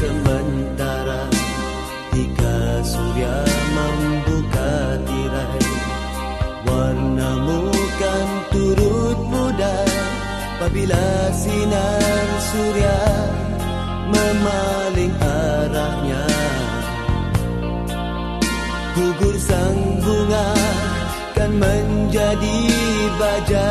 sementara Jika surya membuka tirai Warnamu kan turut pudar Apabila sinar surya memaling arahnya Gugur sang bunga kan menjadi baja.